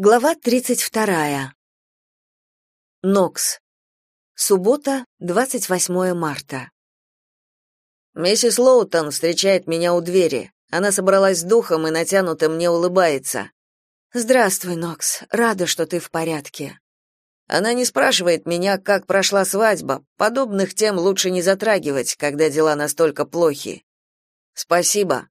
Глава 32. Нокс. Суббота, 28 марта. Миссис Лоутон встречает меня у двери. Она собралась с духом и натянуто мне улыбается. Здравствуй, Нокс. Рада, что ты в порядке. Она не спрашивает меня, как прошла свадьба. Подобных тем лучше не затрагивать, когда дела настолько плохи. Спасибо.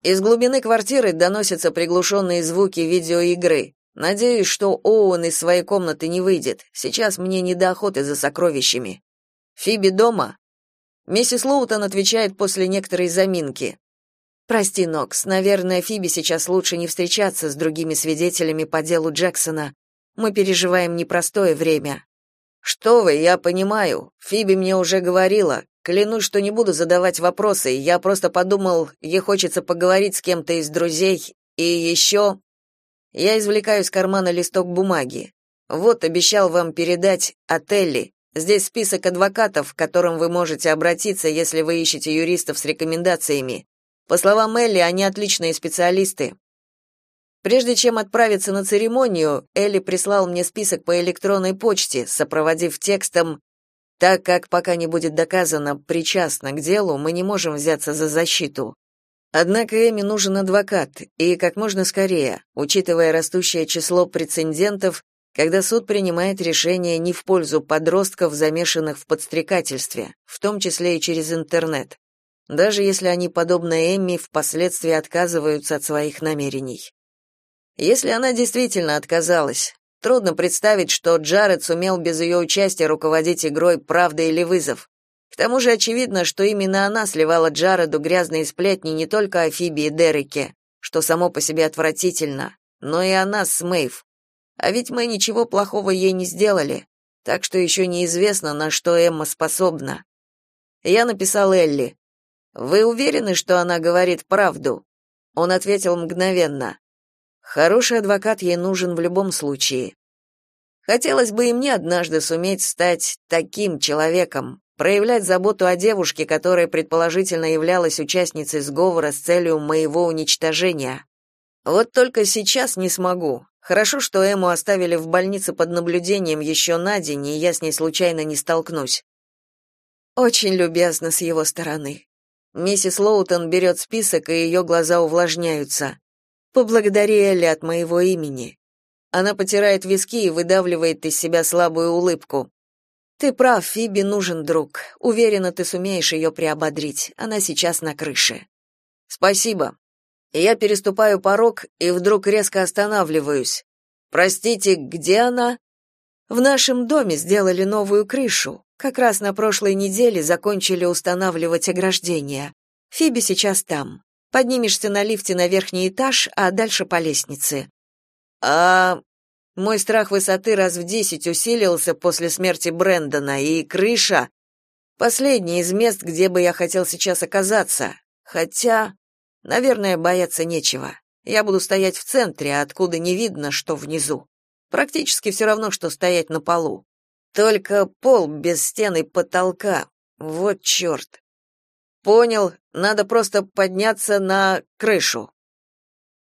Из глубины квартиры доносятся приглушенные звуки видеоигры. Надеюсь, что Оуэн из своей комнаты не выйдет. Сейчас мне не до охоты за сокровищами. Фиби дома? Миссис Лоутон отвечает после некоторой заминки. Прости, Нокс, наверное, Фиби сейчас лучше не встречаться с другими свидетелями по делу Джексона. Мы переживаем непростое время. Что вы, я понимаю. Фиби мне уже говорила. Клянусь, что не буду задавать вопросы. Я просто подумал, ей хочется поговорить с кем-то из друзей. И еще я извлекаю из кармана листок бумаги. Вот обещал вам передать от Элли. Здесь список адвокатов, к которым вы можете обратиться, если вы ищете юристов с рекомендациями. По словам Элли, они отличные специалисты. Прежде чем отправиться на церемонию, Элли прислал мне список по электронной почте, сопроводив текстом «Так как пока не будет доказано, причастно к делу, мы не можем взяться за защиту. Однако Эми нужен адвокат, и как можно скорее, учитывая растущее число прецедентов, когда суд принимает решение не в пользу подростков, замешанных в подстрекательстве, в том числе и через интернет, даже если они, подобно Эмми, впоследствии отказываются от своих намерений. Если она действительно отказалась, трудно представить, что Джаред сумел без ее участия руководить игрой «Правда или вызов», к тому же очевидно, что именно она сливала Джареду грязные сплетни не только о Фиби и Дереке, что само по себе отвратительно, но и о нас с Мэйв. А ведь мы ничего плохого ей не сделали, так что еще неизвестно, на что Эмма способна. Я написал Элли. «Вы уверены, что она говорит правду?» Он ответил мгновенно. «Хороший адвокат ей нужен в любом случае. Хотелось бы и мне однажды суметь стать таким человеком, проявлять заботу о девушке, которая предположительно являлась участницей сговора с целью моего уничтожения. Вот только сейчас не смогу. Хорошо, что Эму оставили в больнице под наблюдением еще на день, и я с ней случайно не столкнусь. Очень любезно с его стороны. Миссис Лоутон берет список, и ее глаза увлажняются. Поблагодари Элли от моего имени. Она потирает виски и выдавливает из себя слабую улыбку. Ты прав, Фиби нужен друг. Уверена, ты сумеешь ее приободрить. Она сейчас на крыше. Спасибо. Я переступаю порог и вдруг резко останавливаюсь. Простите, где она? В нашем доме сделали новую крышу. Как раз на прошлой неделе закончили устанавливать ограждение. Фиби сейчас там. Поднимешься на лифте на верхний этаж, а дальше по лестнице. А мой страх высоты раз в десять усилился после смерти Брэндона, и крыша — последнее из мест, где бы я хотел сейчас оказаться. Хотя, наверное, бояться нечего. Я буду стоять в центре, откуда не видно, что внизу. Практически все равно, что стоять на полу. Только пол без стены потолка. Вот черт. Понял, надо просто подняться на крышу.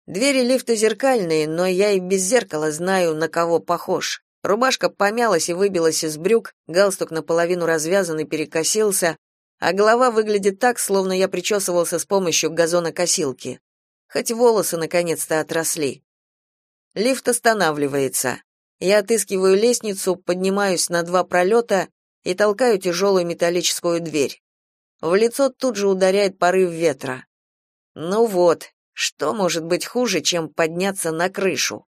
Двери лифта зеркальные, но я и без зеркала знаю, на кого похож. Рубашка помялась и выбилась из брюк, галстук наполовину развязан и перекосился, а голова выглядит так, словно я причесывался с помощью газонокосилки. Хоть волосы наконец-то отросли. Лифт останавливается. Я отыскиваю лестницу, поднимаюсь на два пролета и толкаю тяжелую металлическую дверь. В лицо тут же ударяет порыв ветра. Ну вот, что может быть хуже, чем подняться на крышу?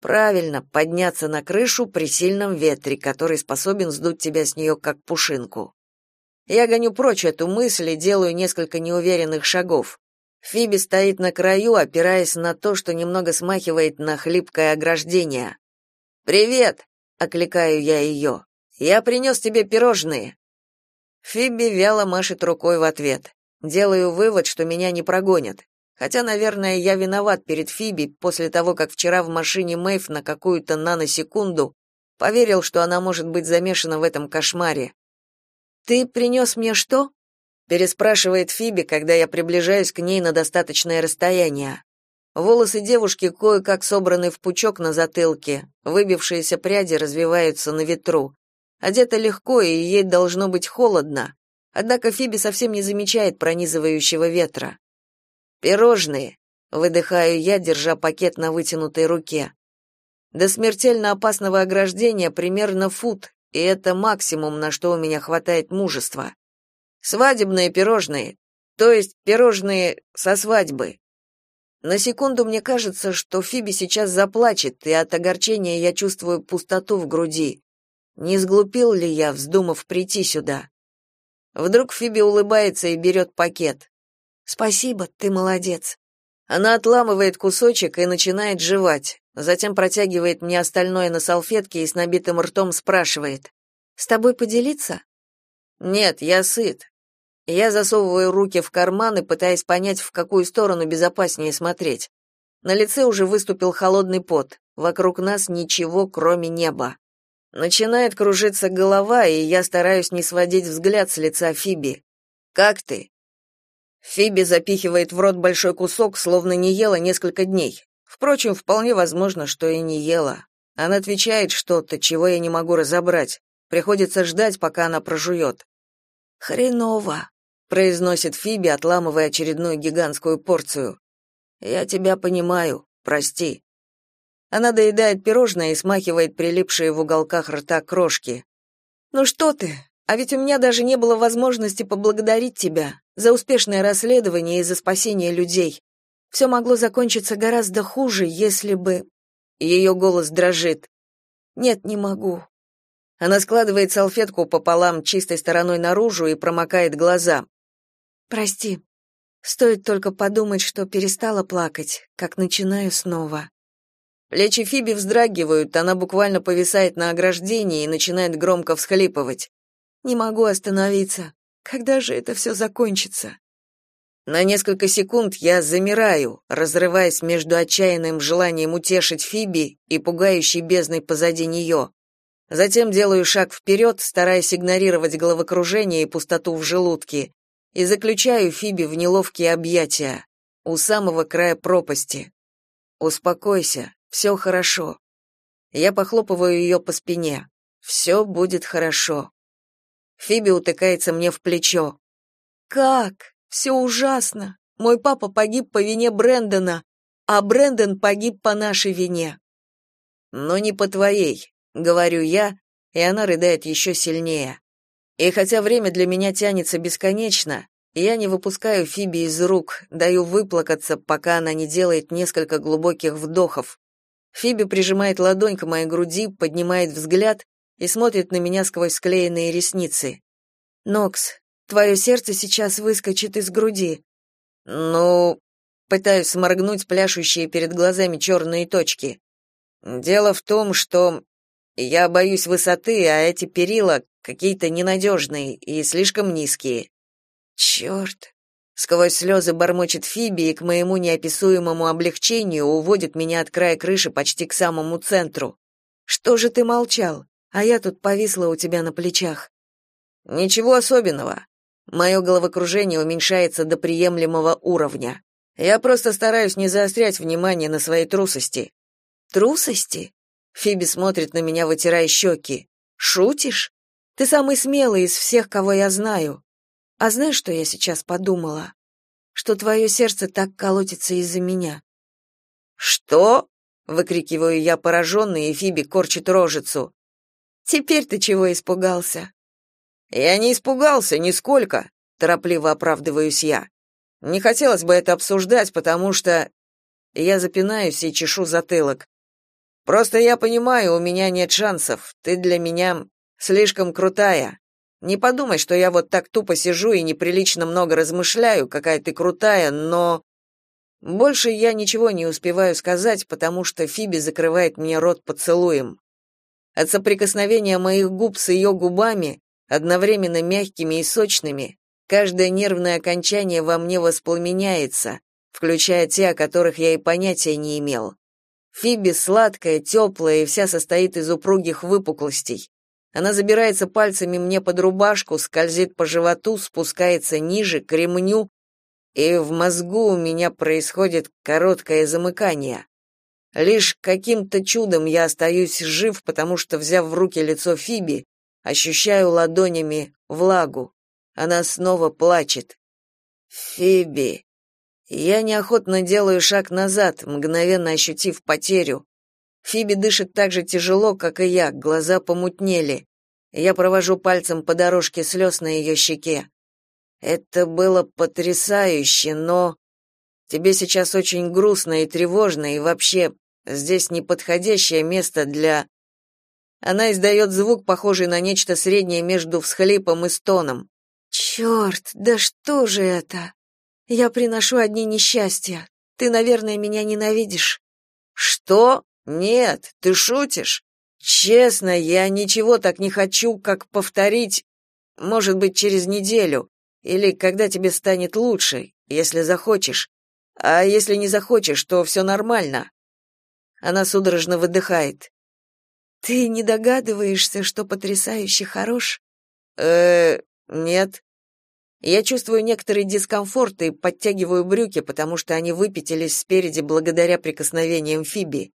Правильно, подняться на крышу при сильном ветре, который способен сдуть тебя с нее как пушинку. Я гоню прочь эту мысль и делаю несколько неуверенных шагов. Фиби стоит на краю, опираясь на то, что немного смахивает на хлипкое ограждение. «Привет!» — окликаю я ее. «Я принес тебе пирожные». Фиби вяло машет рукой в ответ. Делаю вывод, что меня не прогонят. Хотя, наверное, я виноват перед Фиби после того, как вчера в машине Мэйв на какую-то наносекунду поверил, что она может быть замешана в этом кошмаре. «Ты принес мне что?» — переспрашивает Фиби, когда я приближаюсь к ней на достаточное расстояние. Волосы девушки кое-как собраны в пучок на затылке, выбившиеся пряди развиваются на ветру. Одета легко, и ей должно быть холодно. Однако Фиби совсем не замечает пронизывающего ветра. «Пирожные», — выдыхаю я, держа пакет на вытянутой руке. До смертельно опасного ограждения примерно фут, и это максимум, на что у меня хватает мужества. Свадебные пирожные, то есть пирожные со свадьбы. На секунду мне кажется, что Фиби сейчас заплачет, и от огорчения я чувствую пустоту в груди. Не сглупил ли я, вздумав прийти сюда? Вдруг Фиби улыбается и берет пакет. «Спасибо, ты молодец». Она отламывает кусочек и начинает жевать, затем протягивает мне остальное на салфетке и с набитым ртом спрашивает. «С тобой поделиться?» «Нет, я сыт. Я засовываю руки в карманы, пытаясь понять, в какую сторону безопаснее смотреть. На лице уже выступил холодный пот. Вокруг нас ничего, кроме неба. Начинает кружиться голова, и я стараюсь не сводить взгляд с лица Фиби. «Как ты?» Фиби запихивает в рот большой кусок, словно не ела несколько дней. Впрочем, вполне возможно, что и не ела. Она отвечает что-то, чего я не могу разобрать. Приходится ждать, пока она прожует. «Хреново», произносит Фиби, отламывая очередную гигантскую порцию. Я тебя понимаю. Прости. Она доедает пирожное и смахивает прилипшие в уголках рта крошки. Ну что ты? А ведь у меня даже не было возможности поблагодарить тебя за успешное расследование и за спасение людей. Все могло закончиться гораздо хуже, если бы Ее голос дрожит. Нет, не могу. Она складывает салфетку пополам чистой стороной наружу и промокает глаза. Прости. Стоит только подумать, что перестала плакать, как начинаю снова. Плечи Фиби вздрагивают, она буквально повисает на ограждении и начинает громко всхлипывать. Не могу остановиться. Когда же это все закончится? На несколько секунд я замираю, разрываясь между отчаянным желанием утешить Фиби и пугающей бездной позади нее. Затем делаю шаг вперед, стараясь игнорировать головокружение и пустоту в желудке, и заключаю Фиби в неловкие объятия у самого края пропасти. Успокойся, все хорошо. Я похлопываю ее по спине. Все будет хорошо. Фиби утыкается мне в плечо. Как? Все ужасно. Мой папа погиб по вине Брэндона, а Брэндон погиб по нашей вине. Но не по твоей, говорю я, и она рыдает еще сильнее. И хотя время для меня тянется бесконечно, я не выпускаю Фиби из рук, даю выплакаться, пока она не делает несколько глубоких вдохов. Фиби прижимает ладонь к моей груди, поднимает взгляд и смотрит на меня сквозь склеенные ресницы. «Нокс, твое сердце сейчас выскочит из груди». «Ну...» Пытаюсь сморгнуть пляшущие перед глазами черные точки. «Дело в том, что я боюсь высоты, а эти перила какие-то ненадежные и слишком низкие. Черт!» Сквозь слезы бормочет Фиби и к моему неописуемому облегчению уводит меня от края крыши почти к самому центру. «Что же ты молчал? А я тут повисла у тебя на плечах». «Ничего особенного. Мое головокружение уменьшается до приемлемого уровня. Я просто стараюсь не заострять внимание на своей трусости». «Трусости?» Фиби смотрит на меня, вытирая щеки. «Шутишь? Ты самый смелый из всех, кого я знаю. А знаешь, что я сейчас подумала? Что твое сердце так колотится из-за меня. Что? выкрикиваю я пораженный, и Фиби корчит рожицу. Теперь ты чего испугался? Я не испугался нисколько, торопливо оправдываюсь я. Не хотелось бы это обсуждать, потому что я запинаюсь и чешу затылок. Просто я понимаю, у меня нет шансов. Ты для меня слишком крутая. Не подумай, что я вот так тупо сижу и неприлично много размышляю, какая ты крутая, но больше я ничего не успеваю сказать, потому что Фиби закрывает мне рот поцелуем. От соприкосновения моих губ с ее губами, одновременно мягкими и сочными, каждое нервное окончание во мне воспламеняется, включая те, о которых я и понятия не имел. Фиби сладкая, теплая и вся состоит из упругих выпуклостей. Она забирается пальцами мне под рубашку, скользит по животу, спускается ниже, к ремню, и в мозгу у меня происходит короткое замыкание. Лишь каким-то чудом я остаюсь жив, потому что, взяв в руки лицо Фиби, ощущаю ладонями влагу. Она снова плачет. Фиби. Я неохотно делаю шаг назад, мгновенно ощутив потерю. Фиби дышит так же тяжело, как и я, глаза помутнели. Я провожу пальцем по дорожке слез на ее щеке. Это было потрясающе, но тебе сейчас очень грустно и тревожно, и вообще здесь неподходящее место для Она издает звук, похожий на нечто среднее между всхлипом и стоном. «Черт, да что же это? Я приношу одни несчастья. Ты, наверное, меня ненавидишь. Что? Нет, ты шутишь? Честно, я ничего так не хочу, как повторить, может быть, через неделю. Или когда тебе станет лучше, если захочешь. А если не захочешь, то все нормально. Она судорожно выдыхает. Ты не догадываешься, что потрясающе хорош? Э, нет. Я чувствую некоторый дискомфорт и подтягиваю брюки, потому что они выпятились спереди благодаря прикосновениям Фиби.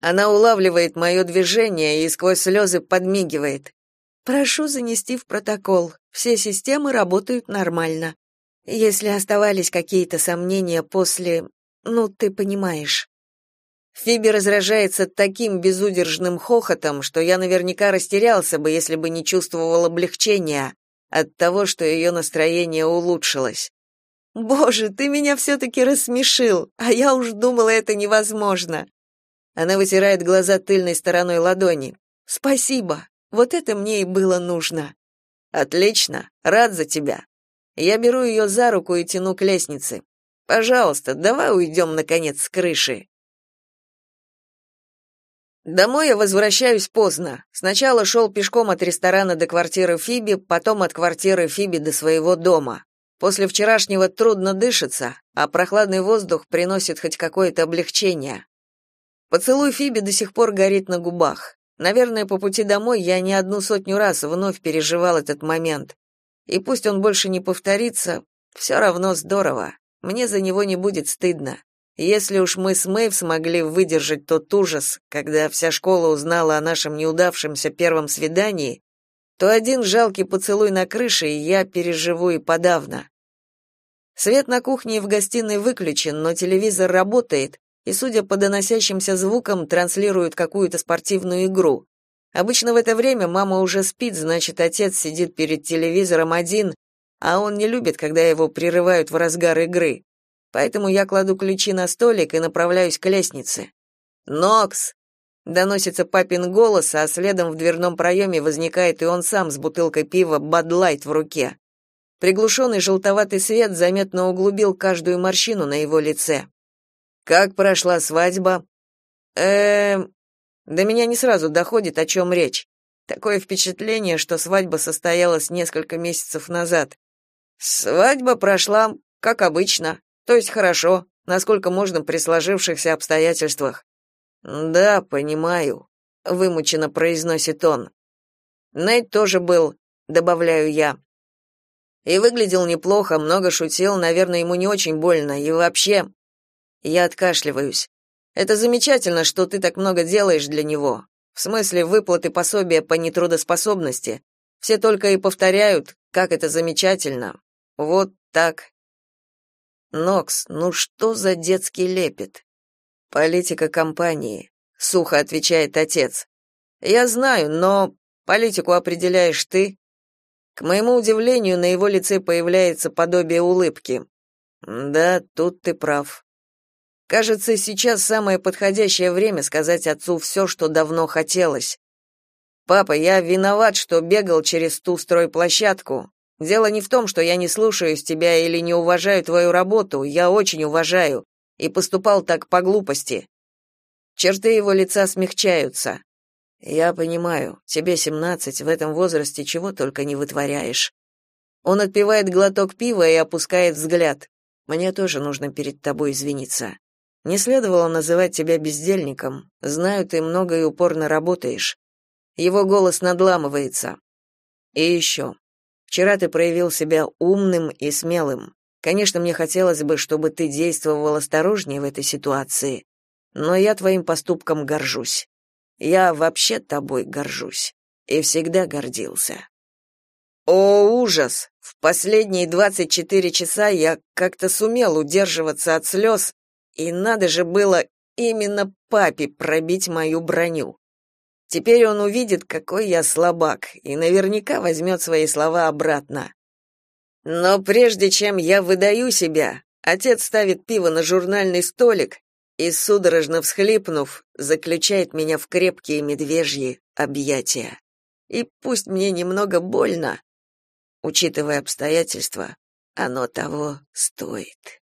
Она улавливает мое движение и сквозь слезы подмигивает. Прошу занести в протокол. Все системы работают нормально. Если оставались какие-то сомнения после, ну, ты понимаешь. Фиби разражается таким безудержным хохотом, что я наверняка растерялся бы, если бы не чувствовал облегчения от того, что ее настроение улучшилось. Боже, ты меня все-таки рассмешил, а я уж думала, это невозможно. Она вытирает глаза тыльной стороной ладони. Спасибо. Вот это мне и было нужно. Отлично, рад за тебя. Я беру ее за руку и тяну к лестнице. Пожалуйста, давай уйдем наконец с крыши. Домой я возвращаюсь поздно. Сначала шел пешком от ресторана до квартиры Фиби, потом от квартиры Фиби до своего дома. После вчерашнего трудно дышится, а прохладный воздух приносит хоть какое-то облегчение. Поцелуй Фиби до сих пор горит на губах. Наверное, по пути домой я не одну сотню раз вновь переживал этот момент. И пусть он больше не повторится, все равно здорово. Мне за него не будет стыдно. Если уж мы с Мэйв смогли выдержать тот ужас, когда вся школа узнала о нашем неудавшемся первом свидании, то один жалкий поцелуй на крыше я переживу и подавно. Свет на кухне и в гостиной выключен, но телевизор работает, и, судя по доносящимся звукам, транслируют какую-то спортивную игру. Обычно в это время мама уже спит, значит, отец сидит перед телевизором один, а он не любит, когда его прерывают в разгар игры. Поэтому я кладу ключи на столик и направляюсь к лестнице. «Нокс!» — доносится папин голос, а следом в дверном проеме возникает и он сам с бутылкой пива «Бадлайт» в руке. Приглушенный желтоватый свет заметно углубил каждую морщину на его лице. Как прошла свадьба? Эм, до меня не сразу доходит, о чем речь. Такое впечатление, что свадьба состоялась несколько месяцев назад. Свадьба прошла как обычно, то есть хорошо, насколько можно при сложившихся обстоятельствах. Да, понимаю, вымученно произносит он. Нейт тоже был, добавляю я. И выглядел неплохо, много шутил, наверное, ему не очень больно, и вообще я откашливаюсь. Это замечательно, что ты так много делаешь для него. В смысле выплаты пособия по нетрудоспособности. Все только и повторяют, как это замечательно. Вот так. Нокс, ну что за детский лепет? Политика компании, сухо отвечает отец. Я знаю, но политику определяешь ты. К моему удивлению, на его лице появляется подобие улыбки. Да, тут ты прав. Кажется, сейчас самое подходящее время сказать отцу все, что давно хотелось. Папа, я виноват, что бегал через ту стройплощадку. Дело не в том, что я не слушаюсь тебя или не уважаю твою работу, я очень уважаю и поступал так по глупости. Черты его лица смягчаются. Я понимаю, тебе семнадцать, в этом возрасте чего только не вытворяешь. Он отпивает глоток пива и опускает взгляд. Мне тоже нужно перед тобой извиниться. Не следовало называть тебя бездельником. Знаю, ты много и упорно работаешь. Его голос надламывается. И еще. Вчера ты проявил себя умным и смелым. Конечно, мне хотелось бы, чтобы ты действовал осторожнее в этой ситуации, но я твоим поступком горжусь. Я вообще тобой горжусь и всегда гордился. О, ужас! В последние 24 часа я как-то сумел удерживаться от слез, и надо же было именно папе пробить мою броню. Теперь он увидит, какой я слабак, и наверняка возьмет свои слова обратно. Но прежде чем я выдаю себя, отец ставит пиво на журнальный столик и, судорожно всхлипнув, заключает меня в крепкие медвежьи объятия. И пусть мне немного больно, Учитывая обстоятельства, оно того стоит.